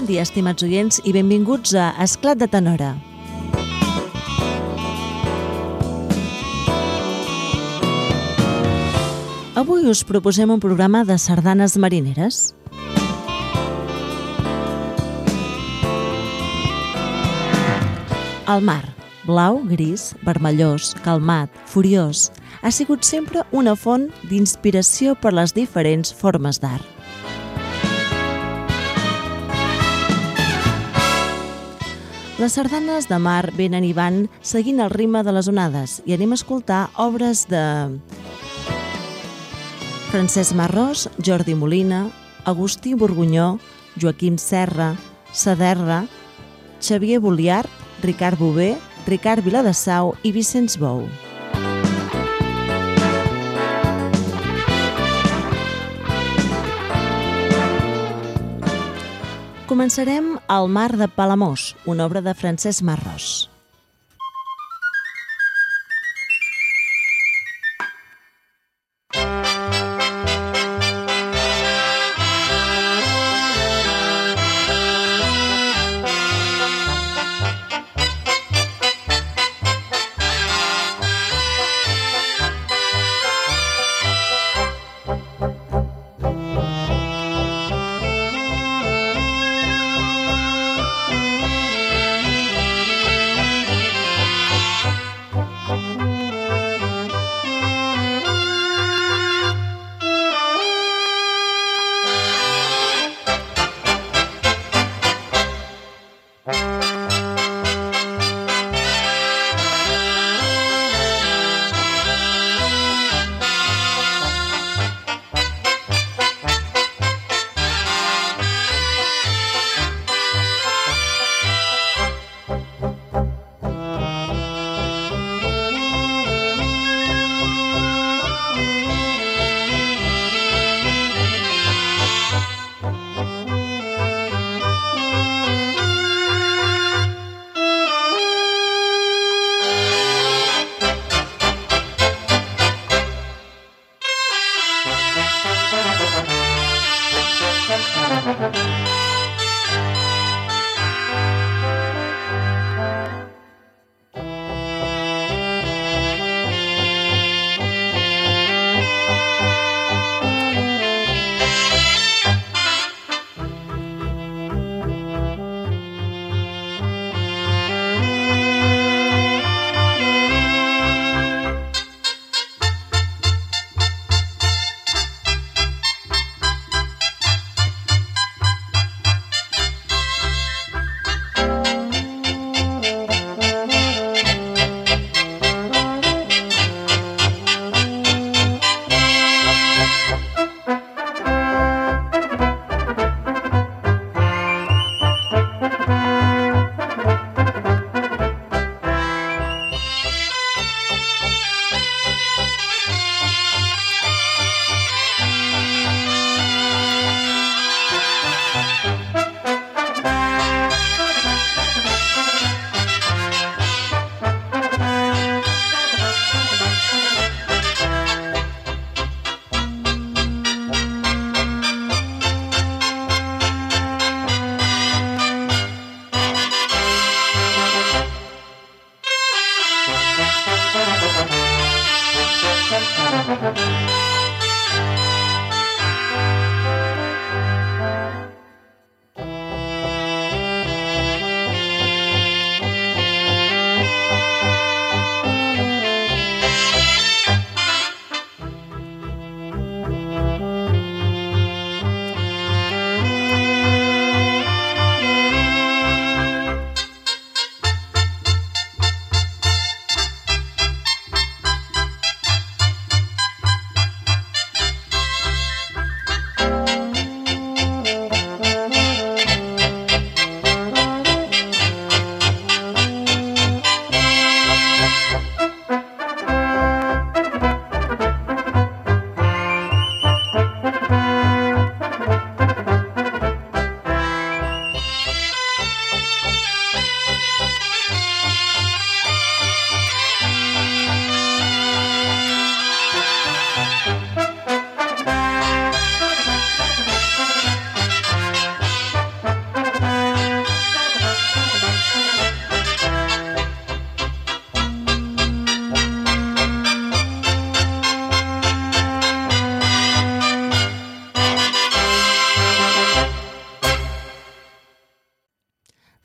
Bon dia, estimats oients, i benvinguts a Esclat de Tenora. Avui us proposem un programa de sardanes marineres. El mar, blau, gris, vermellós, calmat, furiós, ha sigut sempre una font d'inspiració per les diferents formes d'art. Les sardanes de mar venen i van seguint el ritme de les onades i anem a escoltar obres de Francesc Marrós, Jordi Molina, Agustí Borgunyó, Joaquim Serra, Saderra, Xavier Boliart, Ricard Bové, Ricard Viladasau i Vicenç Bou. Començarem al Mar de Palamós, una obra de Francesc Marrós.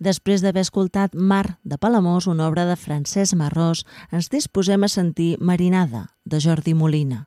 Després d'haver escoltat Mar de Palamós, una obra de Francesc Marrós, ens disposem a sentir Marinada, de Jordi Molina.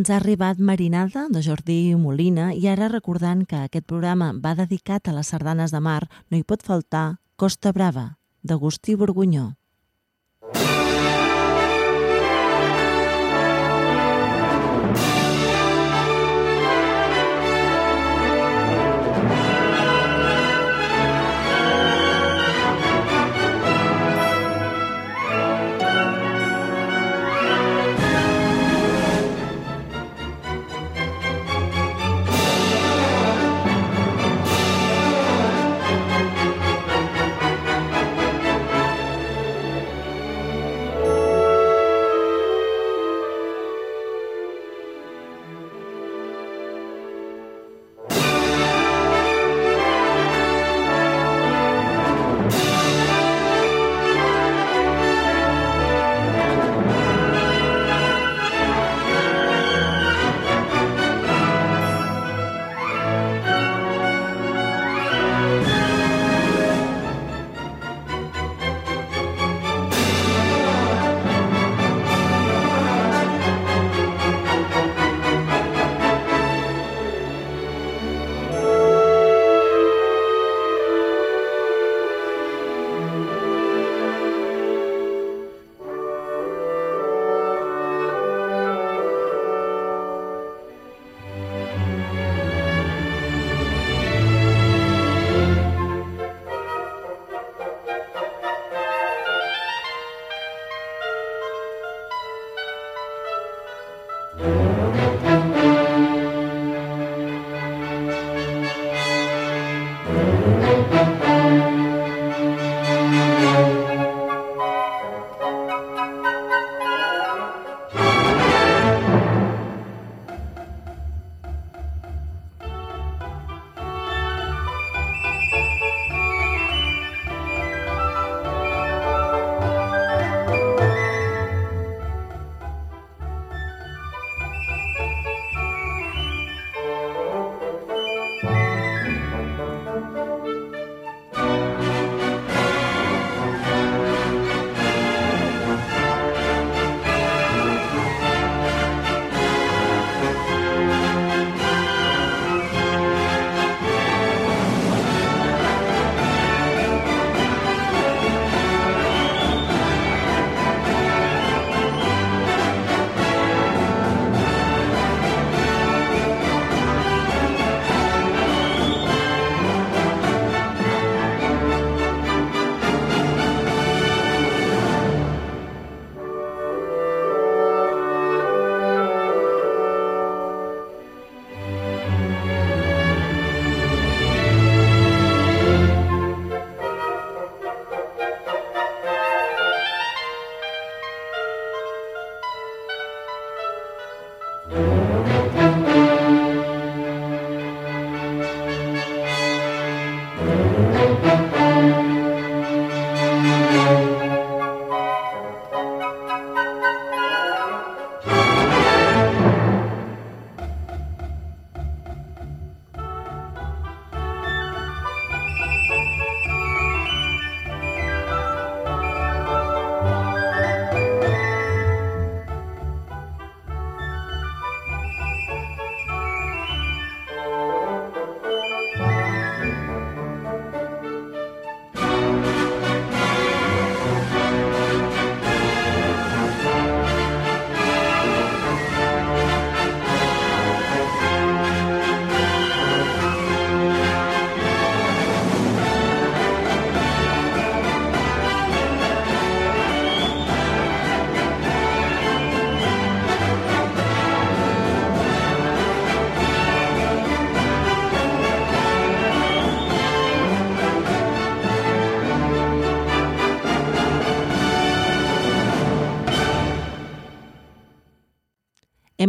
Ens ha arribat Marinada, de Jordi Molina, i ara recordant que aquest programa va dedicat a les sardanes de mar, no hi pot faltar Costa Brava, d'Agustí Borgunyó.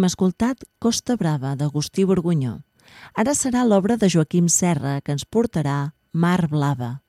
Hem escoltat Costa Brava, d'Agustí Borgunyó. Ara serà l'obra de Joaquim Serra, que ens portarà Mar Blava.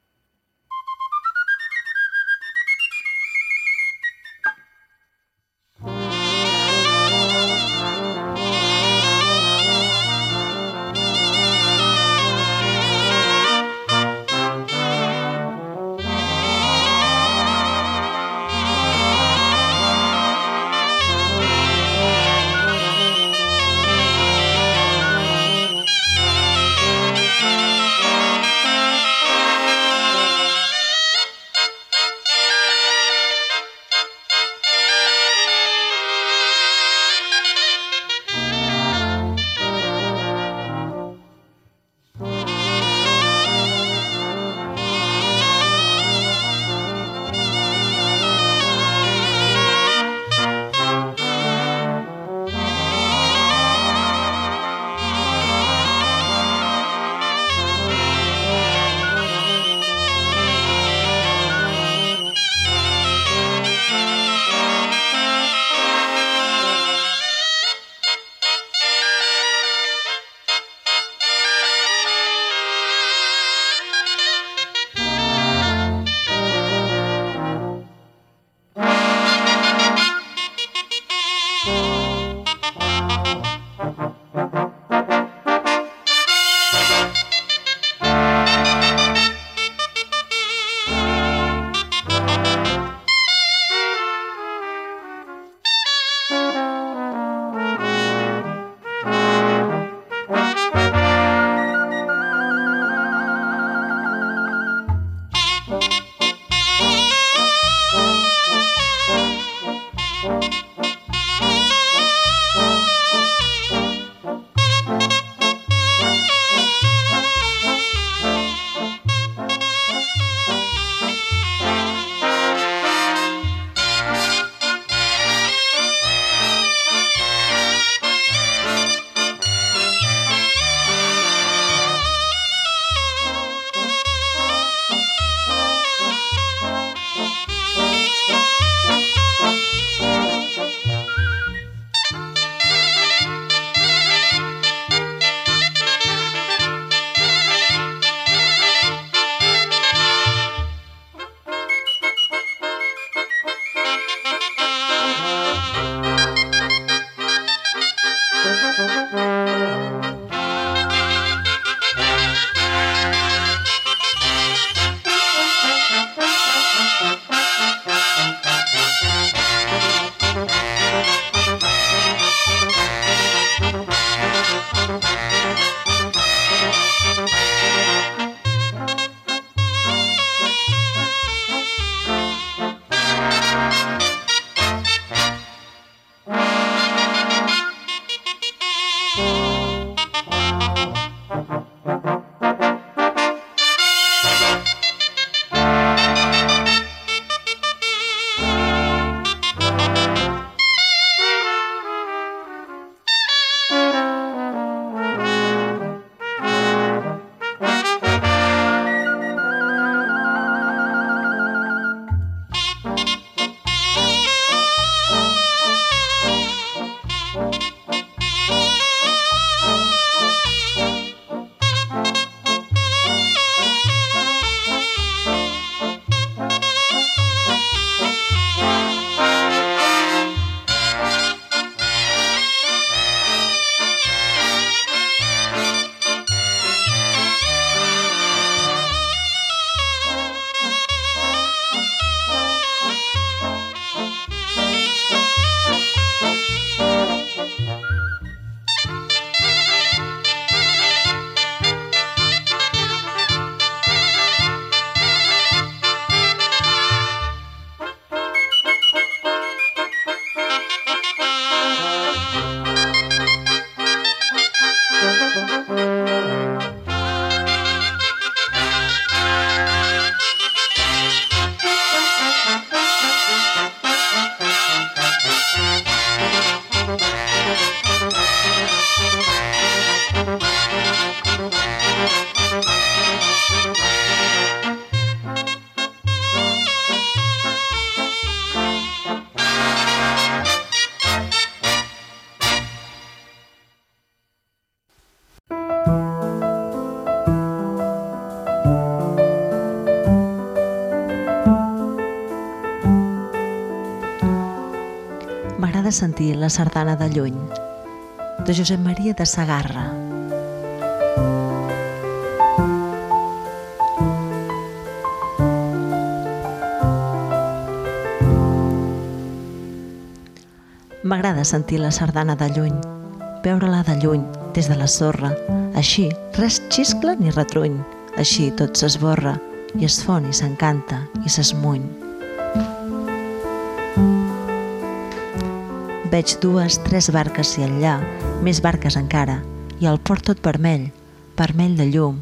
Sentir la sardana de lluny, de Josep Maria de Sagarra. M'agrada sentir la sardana de lluny, veure-la de lluny, des de la sorra. Així, res xiscla ni retruny. Així tot s'esborra i es fon i s'encanta i s'esmuny. Veig dues, tres barques i enllà, més barques encara, i el port tot vermell, vermell de llum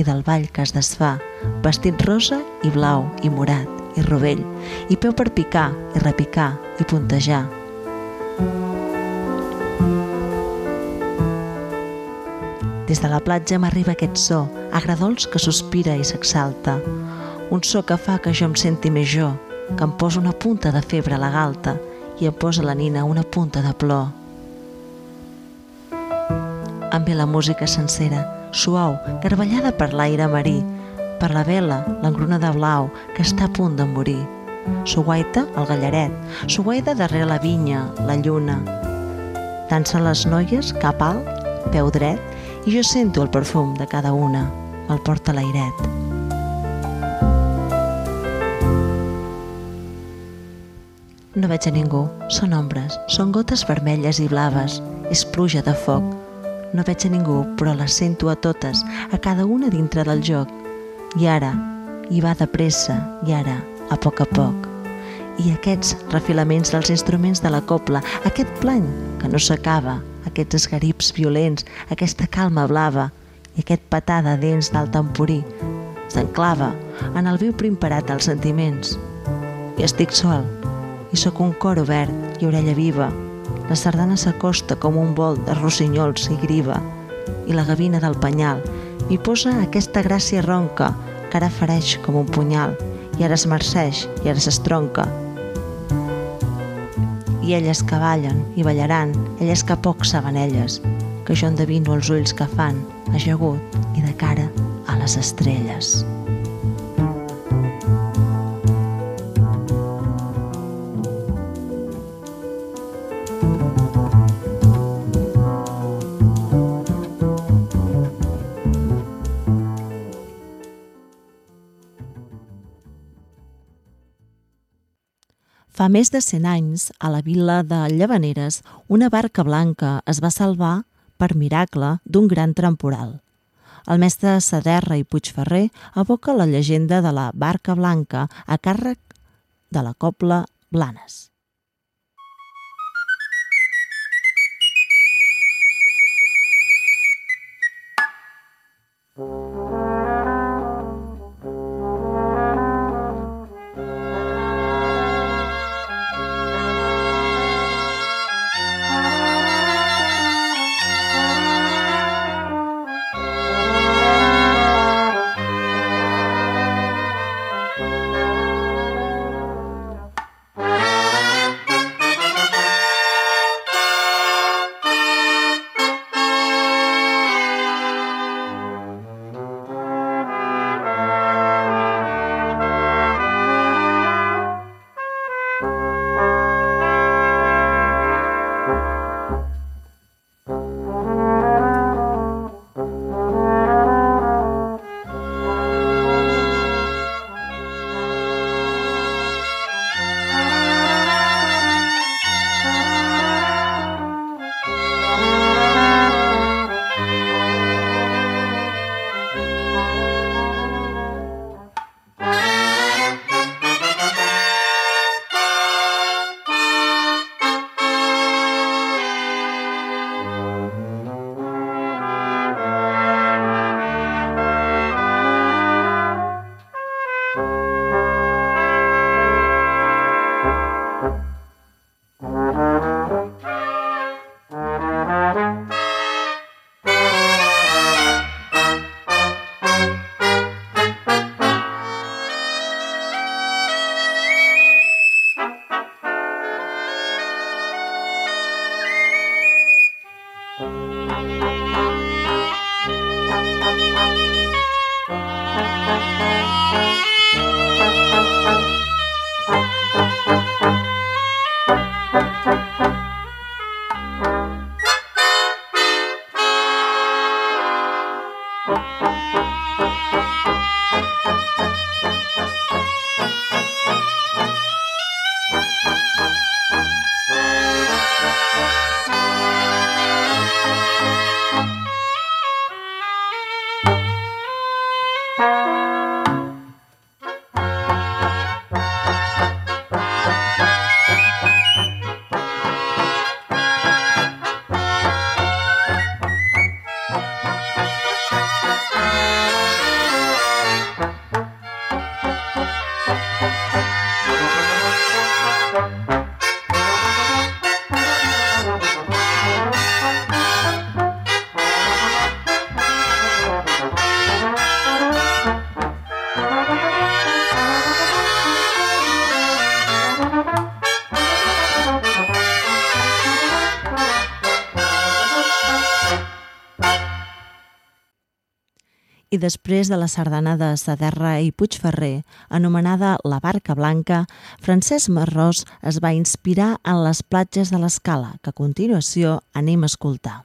i del ball que es desfà, vestit rosa i blau i morat i rovell, i peu per picar i repicar i puntejar. Des de la platja m'arriba aquest so, agradols que sospira i s'exalta. Un so que fa que jo em senti més jo, que em posa una punta de febre a la galta i em posa la nina una punta de plor. Em ve la música sencera, suau, garballada per l'aire marí, per la vela, l'engruna de blau, que està a punt de morir. Suguaita, el gallaret, suguaita darrere la vinya, la lluna. Dansen les noies, cap alt, peu dret, i jo sento el perfum de cada una, me'l porta l'airet. No veig a ningú, són ombres, són gotes vermelles i blaves, és pluja de foc. No veig a ningú, però les sento a totes, a cada una dintre del joc. I ara, i va de pressa, i ara, a poc a poc. I aquests refilaments dels instruments de la copla, aquest plany que no s'acaba, aquests esgarips violents, aquesta calma blava i aquest petar de dents del temporí s'enclava en el viu primparat dels sentiments. I estic sol, i sóc un cor obert i orella viva. La sardana s'acosta com un vol de rossinyols i griva, i la gavina del penyal i posa aquesta gràcia ronca que ara fereix com un punyal, i ara es marceix i ara s'estronca, i elles que ballen i ballaran, elles que poc saben elles, que jo endevino els ulls que fan, ajagut i de cara a les estrelles. Fa més de 100 anys, a la vila de Llavaneres, una barca blanca es va salvar, per miracle, d'un gran temporal. El mestre Saderra i Puigferrer evoca la llegenda de la barca blanca a càrrec de la copla Blanes. Després de la sardana de Saderra i Puigferrer, anomenada La Barca Blanca, Francesc Marrós es va inspirar en les platges de l'Escala, que a continuació anem a escoltar.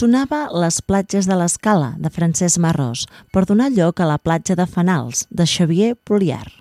Sonava Les platges de l'Escala, de Francesc Marrós, per donar lloc a la platja de Fanals, de Xavier Poliar.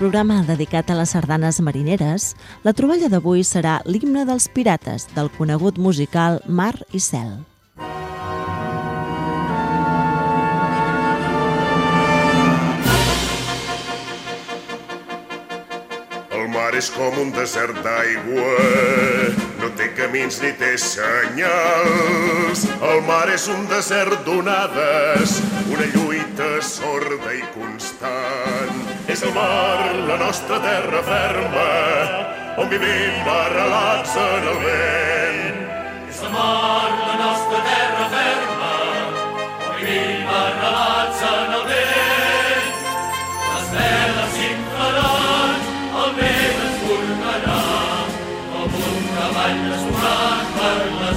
Programa dedicat a les sardanes marineres, la troballa d'avui serà l'himne dels pirates del conegut musical Mar i Cel. El mar és com un desert d'aigua, no té camins ni té senyals. El mar és un desert d'onades, una lluita sorda i constant és el mar, la nostra terra ferma, on vivim arrelats en el vent. És el mar, la nostra terra ferma, on vivim arrelats en el vent. Les veles s'inflaran, el vent ens portarà, com un cavall desforat per les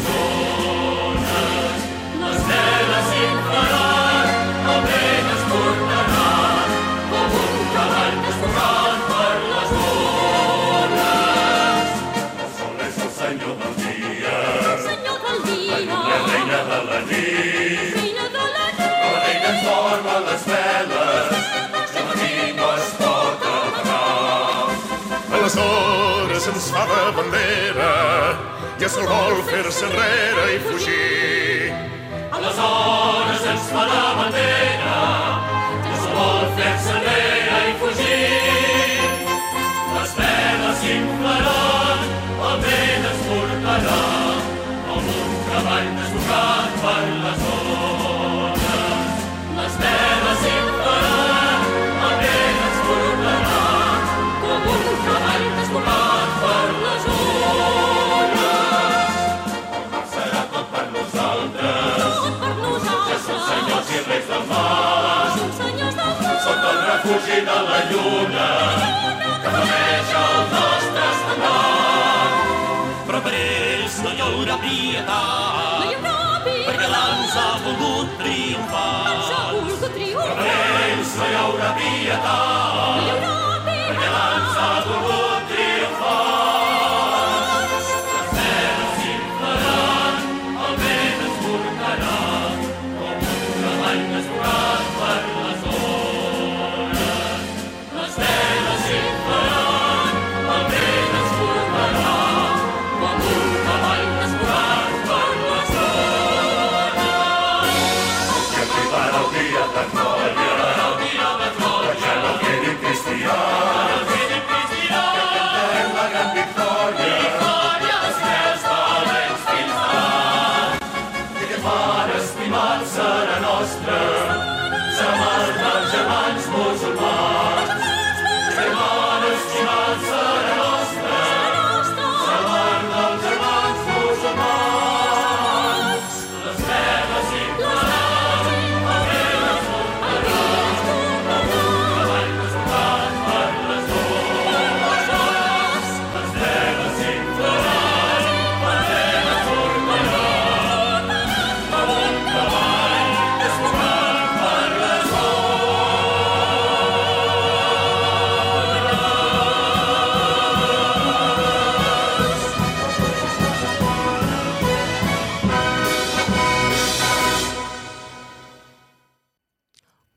De bandera i es vol fer-se enrere i fugir. Aleshores ens fa de bandera i es vol fer-se enrere i fugir. Les veles s'inflaran, el vent ens portarà, com un cavall desbocat per les ones. Refugi de la lluna que flameja el nostre estendard. Però per ells no hi haurà pietat, perquè l'ans ha volgut triomfar. Però per ells no hi haurà pietat,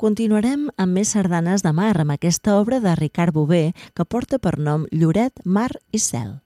Continuarem amb més sardanes de mar amb aquesta obra de Ricard Bové que porta per nom Lloret, Mar i Cel.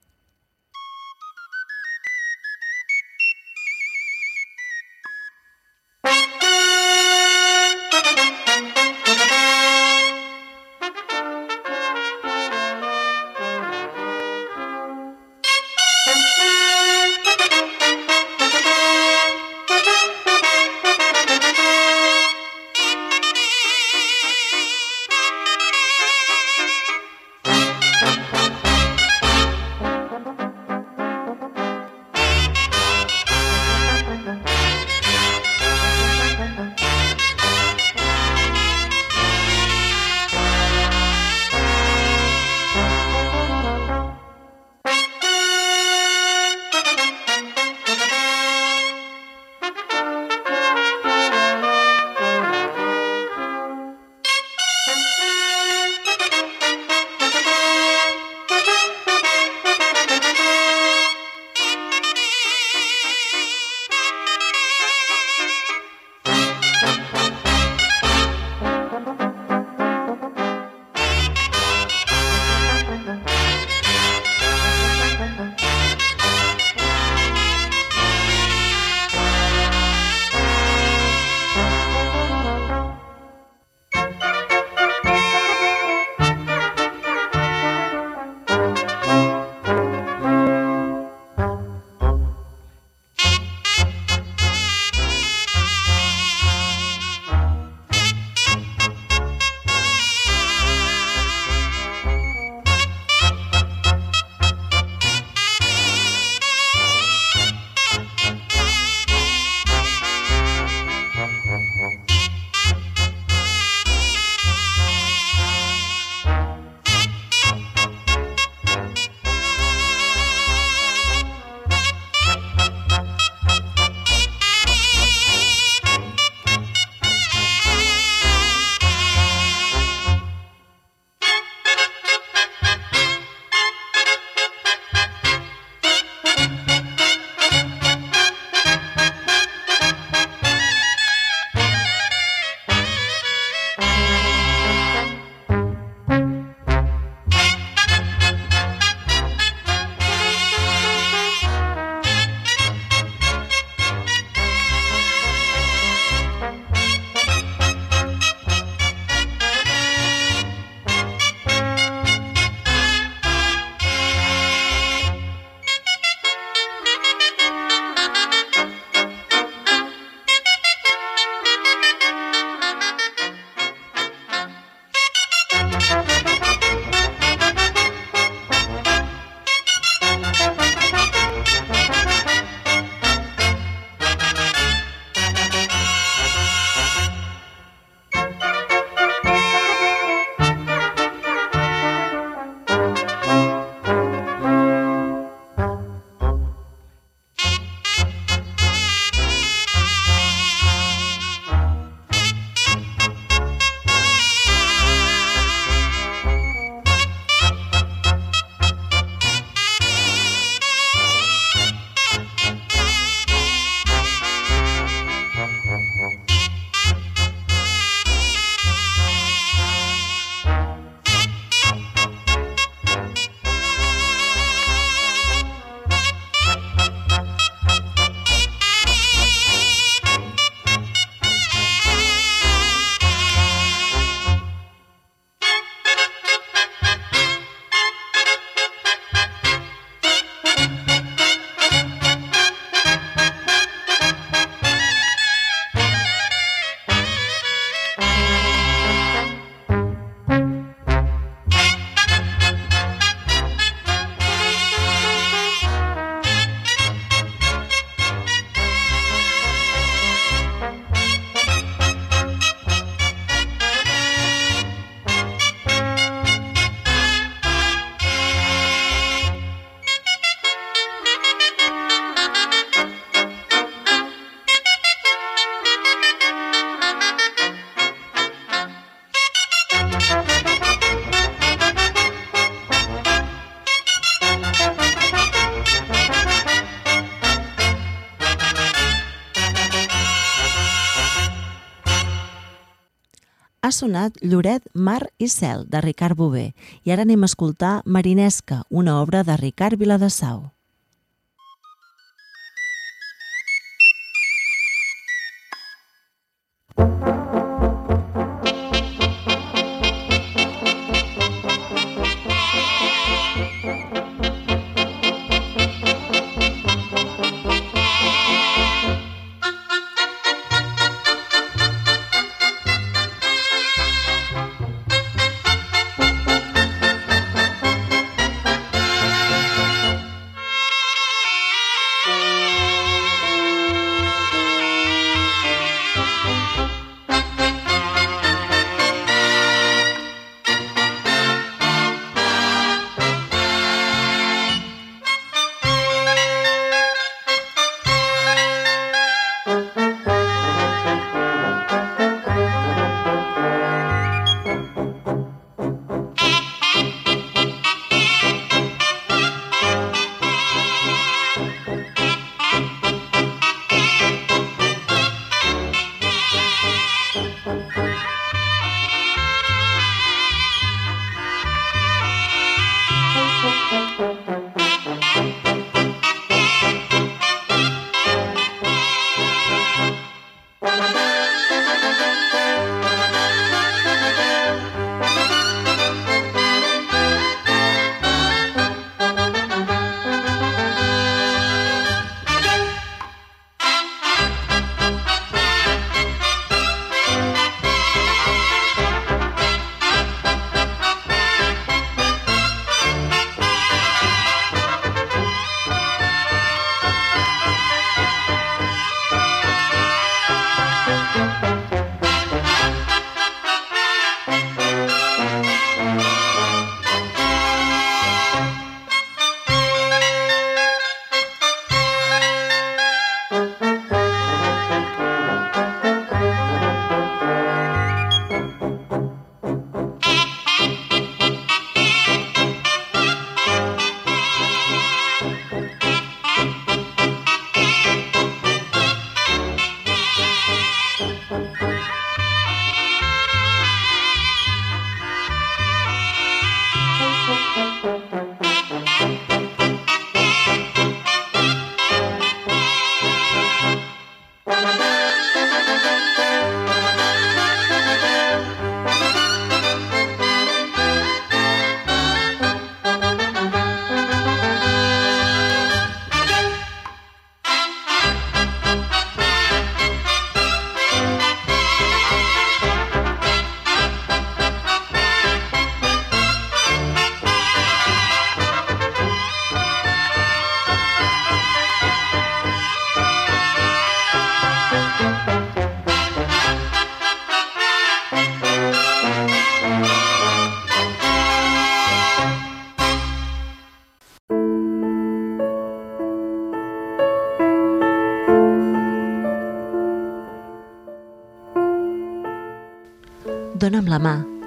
Sonat Lloret, Mar i Cel, de Ricard Bové, i ara anem a escoltar Marinesca, una obra de Ricard Viladasau.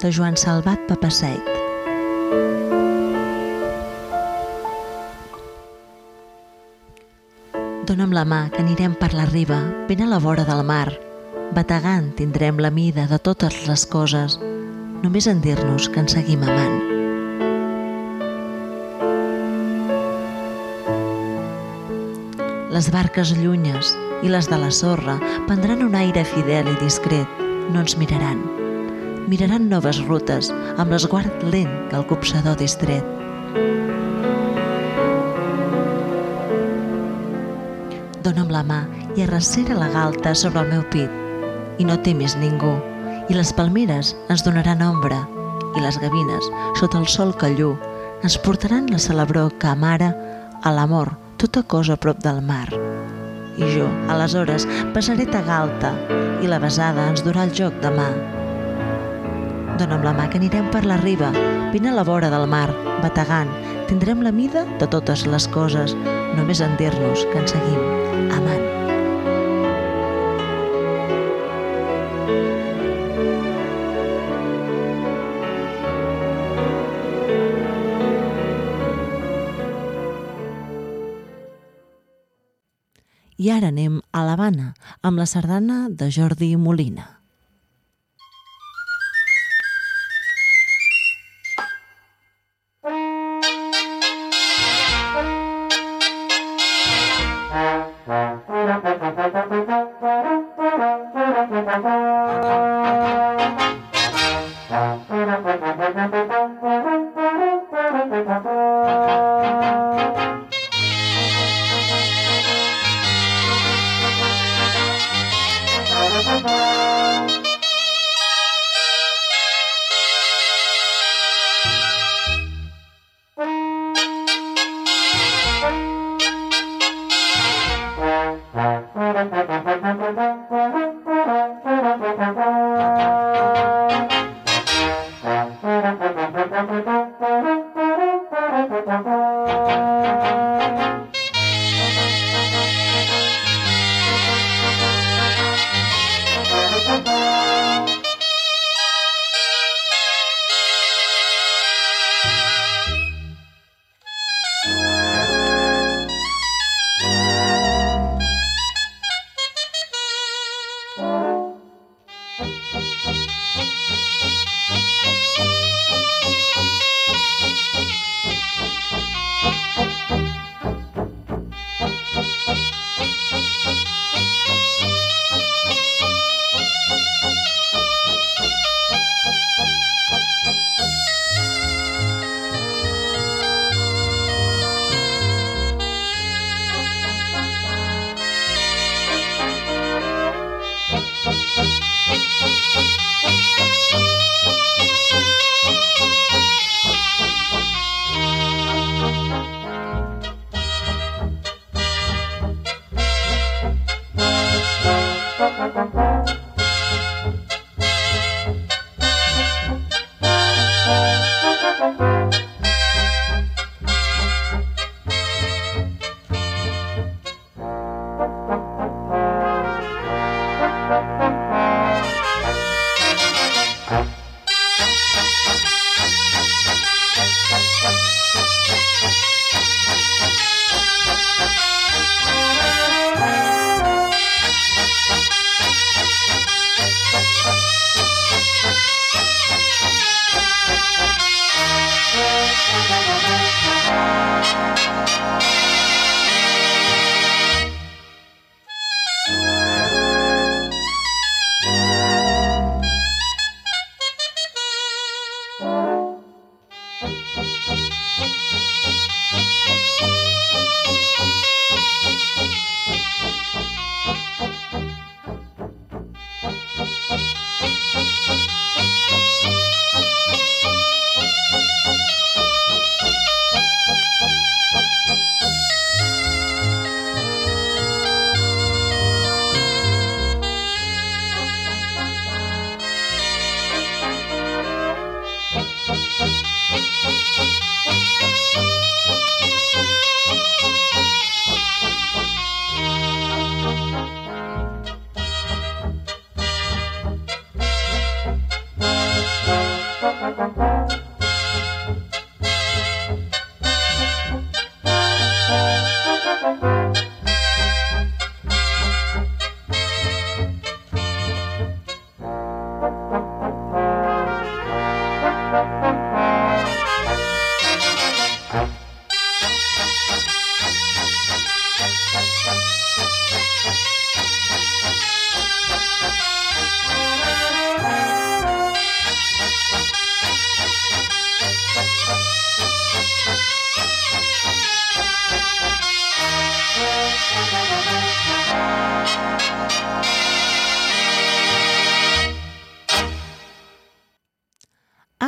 De Joan Salvat Papaseit. Dona'm la mà, que anirem per la riba, ben a la vora del mar. Bategant tindrem la mida de totes les coses, només en dir-nos que ens seguim amant. Les barques llunyes i les de la sorra prendran un aire fidel i discret, no ens miraran miraran noves rutes amb l'esguard lent que el copsador distret. Dóna'm la mà i arrecera la galta sobre el meu pit. I no temis ningú. I les palmeres ens donaran ombra i les gavines, sota el sol callú, ens portaran la celebró que amara a l'amor tota cosa a prop del mar. I jo, aleshores, passaré ta galta i la besada ens durà el joc de mà Dóna'm la mà que anirem per la riba, vine a la vora del mar, bategant. Tindrem la mida de totes les coses, només en dir-nos que ens seguim amant. I ara anem a l'Havana amb la sardana de Jordi Molina.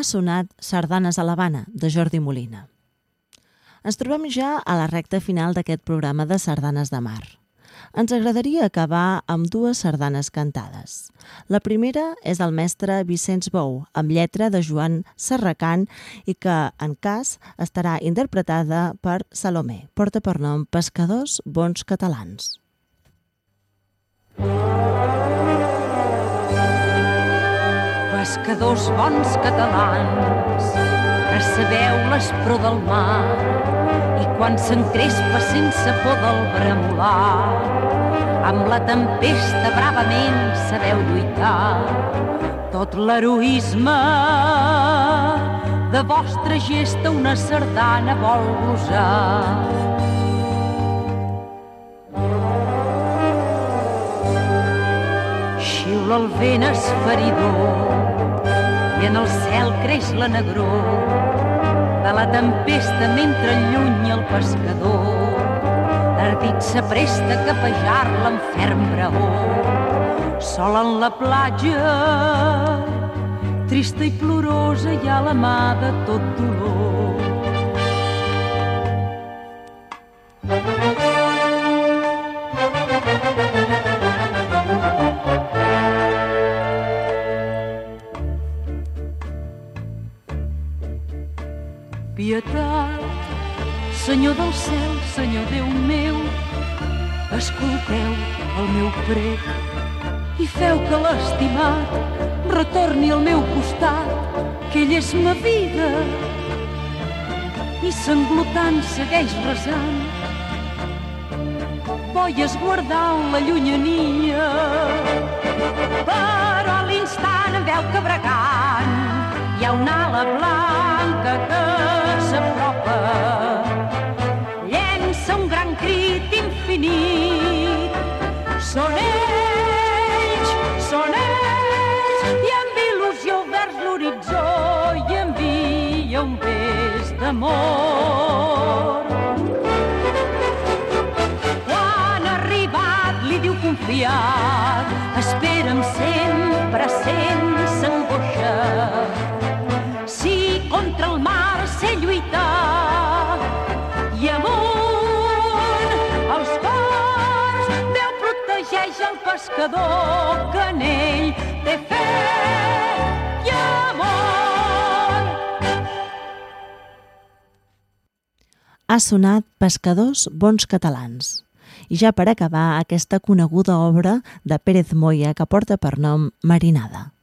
Sonat Sardanes a l'Havana, de Jordi Molina. Ens trobem ja a la recta final d'aquest programa de Sardanes de Mar. Ens agradaria acabar amb dues sardanes cantades. La primera és del mestre Vicenç Bou, amb lletra de Joan Serracant i que, en cas, estarà interpretada per Salomé. Porta per nom Pescadors Bons Catalans. Pescadors bons catalans, que sabeu l'espró del mar i quan s'encrespa sense por del bremolar, amb la tempesta bravament sabeu lluitar. Tot l'heroisme de vostra gesta una sardana vol gosar. Xiula el vent esferidor i en el cel creix la negró de la tempesta mentre allunya el pescador. Ardit s'apresta a capejar-la amb ferm braó. Sol en la platja, trista i plorosa, hi ha la mà de tot dolor. Que ell és ma vida. I sanglotant segueix resant. Boies guardant la llunyania. Però a l'instant em veu que bregant hi ha una ala blanca que s'apropa. Llença un gran crit infinit. Són ells, d'amor. Quan ha arribat li diu confiat espera'm sempre sense angoixa. Si contra el mar sé lluitar i amunt els cors Déu protegeix el pescador que en ell té fe sonat Pescadors bons catalans. I ja per acabar aquesta coneguda obra de Pérez Moya que porta per nom Marinada.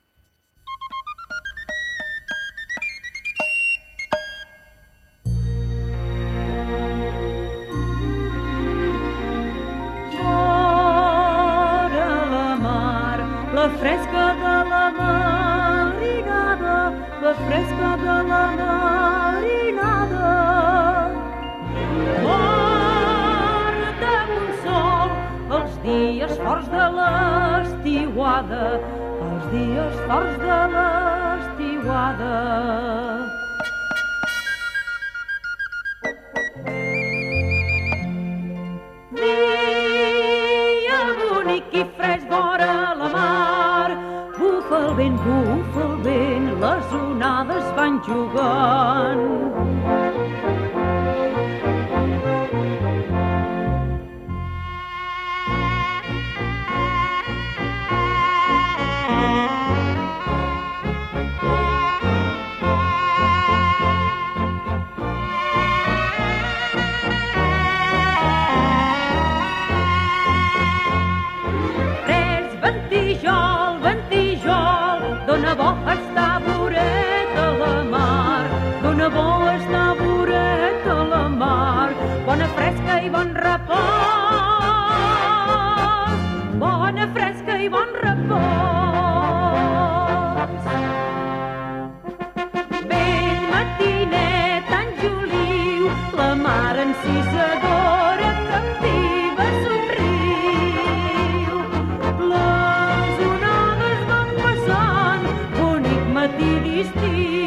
l'estiuada, els dies forts de l'estiuada. Dia bonic i fresc vora la mar, bufa el vent, bufa el vent, les onades van jugant. Christi.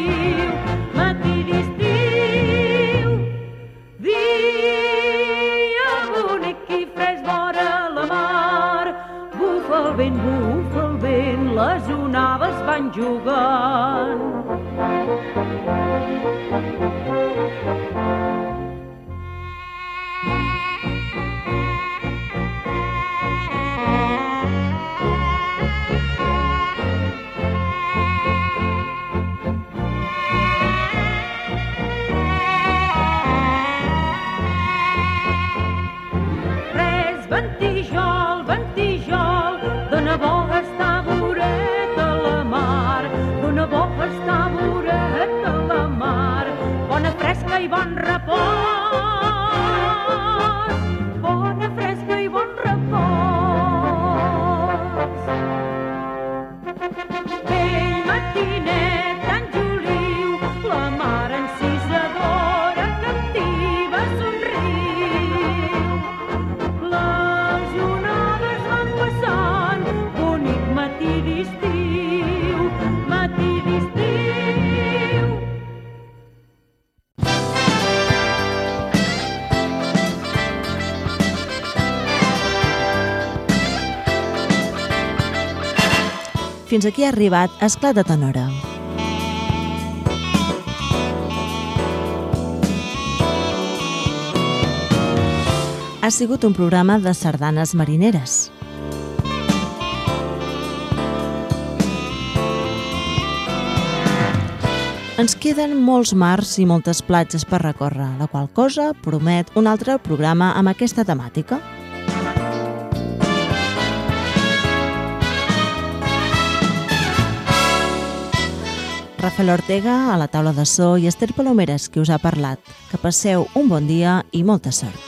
Aquí ha arribat Esclat de Tenora. Ha sigut un programa de sardanes marineres. Ens queden molts mars i moltes platges per recórrer, la qual cosa promet un altre programa amb aquesta temàtica. Rafael Ortega a la taula de so i Esther Palomeres, que us ha parlat. Que passeu un bon dia i molta sort.